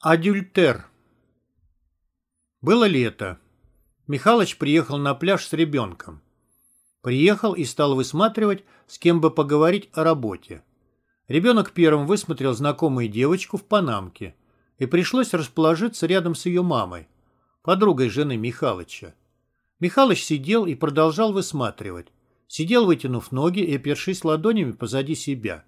Адюльтер. Было лето. Михалыч приехал на пляж с ребенком. Приехал и стал высматривать, с кем бы поговорить о работе. Ребенок первым высмотрел знакомую девочку в Панамке, и пришлось расположиться рядом с ее мамой, подругой жены Михалыча. Михалыч сидел и продолжал высматривать. Сидел, вытянув ноги и опершись ладонями позади себя.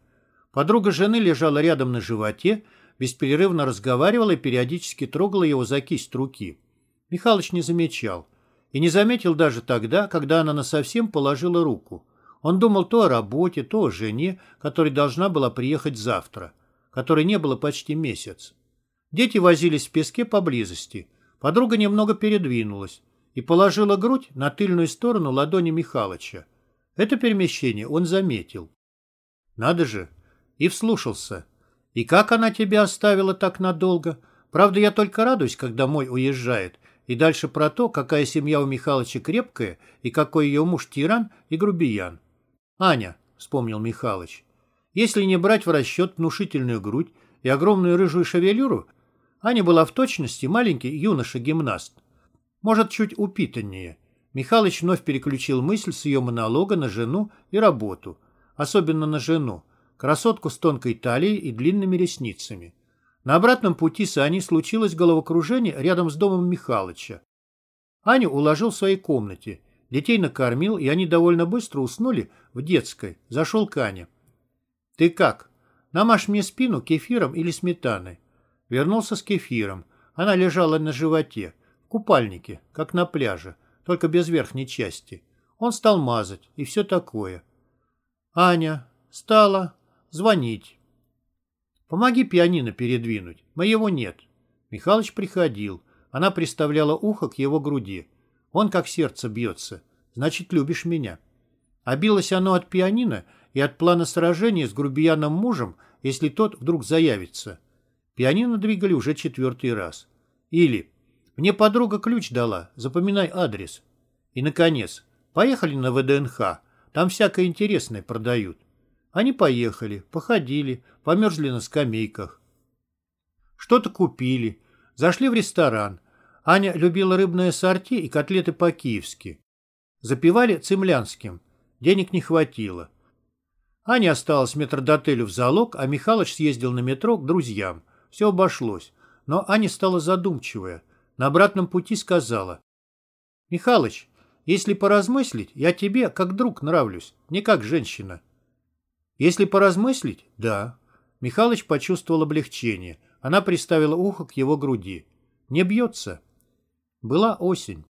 Подруга жены лежала рядом на животе бесперерывно разговаривала и периодически трогала его за кисть руки. Михалыч не замечал. И не заметил даже тогда, когда она насовсем положила руку. Он думал то о работе, то о жене, которая должна была приехать завтра, которой не было почти месяц. Дети возились в песке поблизости. Подруга немного передвинулась и положила грудь на тыльную сторону ладони Михалыча. Это перемещение он заметил. Надо же! И вслушался. И как она тебя оставила так надолго? Правда, я только радуюсь, когда мой уезжает. И дальше про то, какая семья у Михалыча крепкая, и какой ее муж тиран и грубиян. Аня, вспомнил Михалыч, если не брать в расчет внушительную грудь и огромную рыжую шевелюру, Аня была в точности маленький юноша-гимнаст. Может, чуть упитаннее. Михалыч вновь переключил мысль с ее монолога на жену и работу. Особенно на жену красотку с тонкой талией и длинными ресницами. На обратном пути с Аней случилось головокружение рядом с домом Михалыча. Аню уложил в своей комнате, детей накормил, и они довольно быстро уснули в детской. Зашел к Ане. «Ты как? Намажь мне спину кефиром или сметаной?» Вернулся с кефиром. Она лежала на животе, в купальнике, как на пляже, только без верхней части. Он стал мазать, и все такое. Аня стала Звонить. Помоги пианино передвинуть. Моего нет. Михалыч приходил. Она приставляла ухо к его груди. Он как сердце бьется. Значит, любишь меня. А билось оно от пианино и от плана сражения с грубияном мужем, если тот вдруг заявится. Пианино двигали уже четвертый раз. Или «Мне подруга ключ дала, запоминай адрес». И, наконец, поехали на ВДНХ, там всякое интересное продают. Они поехали, походили, померзли на скамейках. Что-то купили, зашли в ресторан. Аня любила рыбное сорти и котлеты по-киевски. Запивали цемлянским. Денег не хватило. Аня осталась в метрдотелю в залог, а Михалыч съездил на метро к друзьям. Все обошлось. Но Аня стала задумчивая. На обратном пути сказала. «Михалыч, если поразмыслить, я тебе как друг нравлюсь, не как женщина». Если поразмыслить, да. Михалыч почувствовал облегчение. Она приставила ухо к его груди. Не бьется. Была осень.